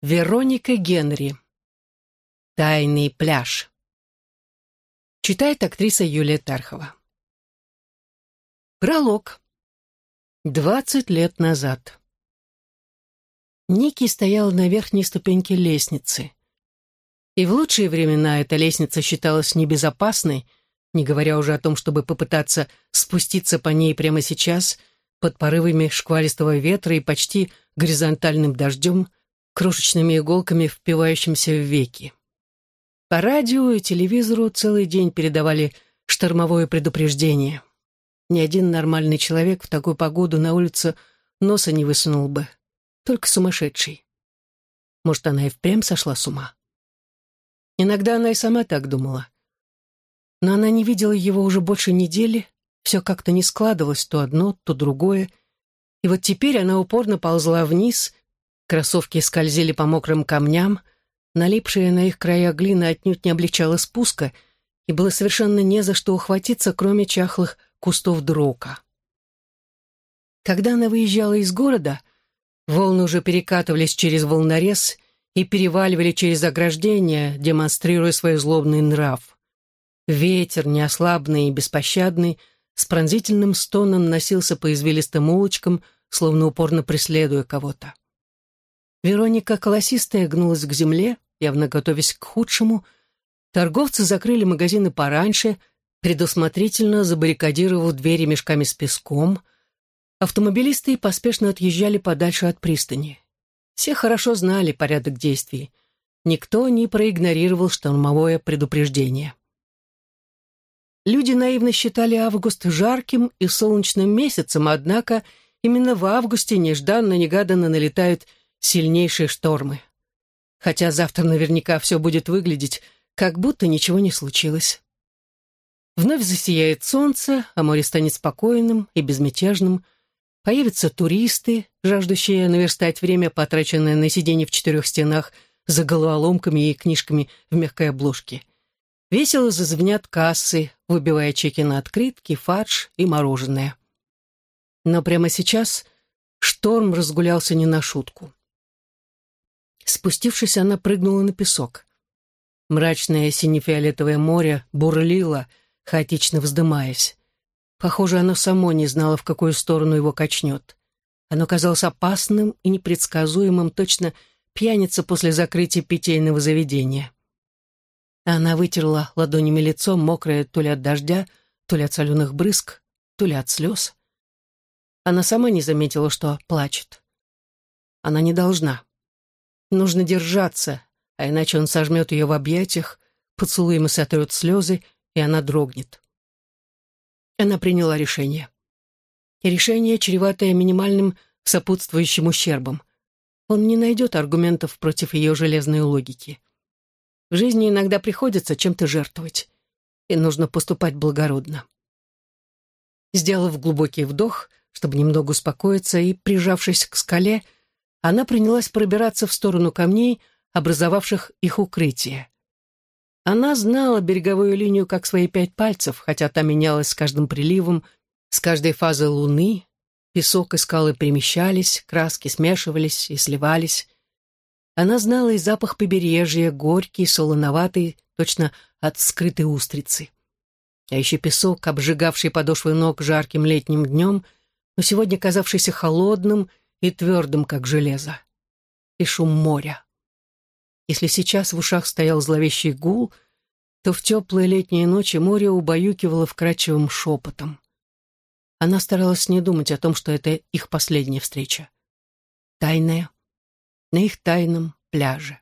Вероника Генри. Тайный пляж. Читает актриса Юлия Тархова. Пролог. Двадцать лет назад. Ники стояла на верхней ступеньке лестницы. И в лучшие времена эта лестница считалась небезопасной, не говоря уже о том, чтобы попытаться спуститься по ней прямо сейчас, под порывами шквалистого ветра и почти горизонтальным дождем, крошечными иголками, впивающимися в веки. По радио и телевизору целый день передавали штормовое предупреждение. Ни один нормальный человек в такую погоду на улице носа не высунул бы. Только сумасшедший. Может, она и впрямь сошла с ума? Иногда она и сама так думала. Но она не видела его уже больше недели, все как-то не складывалось то одно, то другое. И вот теперь она упорно ползла вниз, Кроссовки скользили по мокрым камням, налипшая на их края глина отнюдь не облегчала спуска, и было совершенно не за что ухватиться, кроме чахлых кустов дрока. Когда она выезжала из города, волны уже перекатывались через волнорез и переваливали через ограждение, демонстрируя свой злобный нрав. Ветер, неослабный и беспощадный, с пронзительным стоном носился по извилистым улочкам, словно упорно преследуя кого-то. Вероника колосистая гнулась к земле, явно готовясь к худшему. Торговцы закрыли магазины пораньше, предусмотрительно забаррикадировав двери мешками с песком. Автомобилисты поспешно отъезжали подальше от пристани. Все хорошо знали порядок действий. Никто не проигнорировал штормовое предупреждение. Люди наивно считали август жарким и солнечным месяцем, однако именно в августе нежданно-негаданно налетают сильнейшие штормы. Хотя завтра наверняка все будет выглядеть, как будто ничего не случилось. Вновь засияет солнце, а море станет спокойным и безмятежным. Появятся туристы, жаждущие наверстать время, потраченное на сиденье в четырех стенах за головоломками и книжками в мягкой обложке. Весело зазвенят кассы, выбивая чеки на открытки, фарш и мороженое. Но прямо сейчас шторм разгулялся не на шутку. Спустившись, она прыгнула на песок. Мрачное сине-фиолетовое море бурлило, хаотично вздымаясь. Похоже, оно само не знало, в какую сторону его качнет. Оно казалось опасным и непредсказуемым, точно пьяница после закрытия питейного заведения. Она вытерла ладонями лицо, мокрое то ли от дождя, то ли от соленых брызг, то ли от слез. Она сама не заметила, что плачет. Она не должна. Нужно держаться, а иначе он сожмет ее в объятиях, поцелуем и сотрет слезы, и она дрогнет. Она приняла решение. Решение, чреватое минимальным сопутствующим ущербом. Он не найдет аргументов против ее железной логики. В жизни иногда приходится чем-то жертвовать, и нужно поступать благородно. Сделав глубокий вдох, чтобы немного успокоиться, и, прижавшись к скале, она принялась пробираться в сторону камней, образовавших их укрытие. Она знала береговую линию как свои пять пальцев, хотя та менялась с каждым приливом, с каждой фазой луны, песок и скалы перемещались, краски смешивались и сливались. Она знала и запах побережья, горький, солоноватый, точно от скрытой устрицы. А еще песок, обжигавший подошвы ног жарким летним днем, но сегодня казавшийся холодным и твердым, как железо. И шум моря. Если сейчас в ушах стоял зловещий гул, то в теплые летние ночи море убаюкивало вкрадчивым шепотом. Она старалась не думать о том, что это их последняя встреча. Тайная. На их тайном пляже.